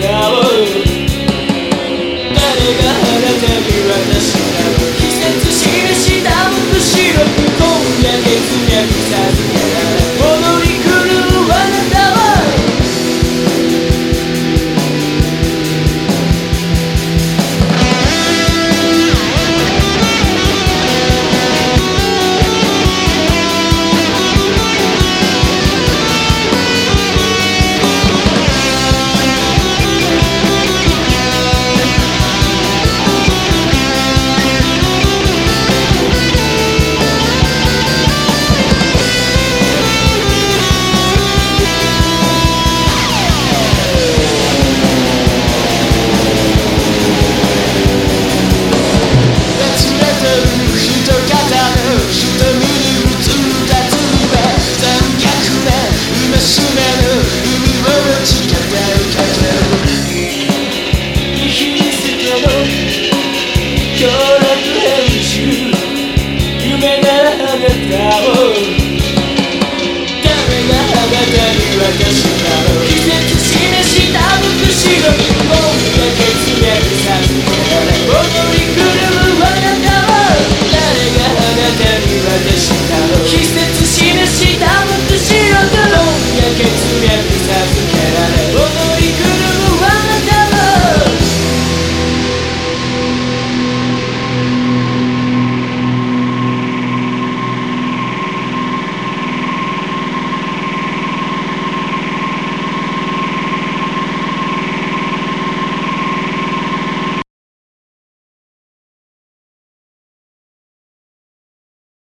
Gallery. Daddy got「季節示した美しい